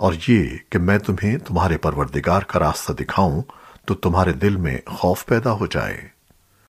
और ये कि मैं तुम्हें तुम्हारे परवरदिगार का रास्ता दिखाऊँ तो तुम्हारे दिल में खौफ पैदा हो जाए।